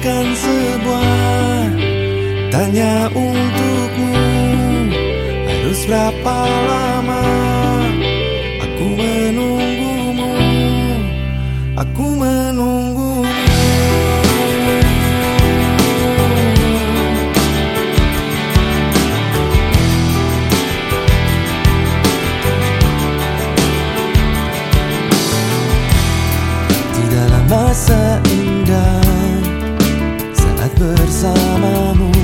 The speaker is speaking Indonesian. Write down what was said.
sebuah tanya untukmu. Harus berapa lama aku menunggumu? Aku menunggumu. Tidaklah masa indah saat bersamamu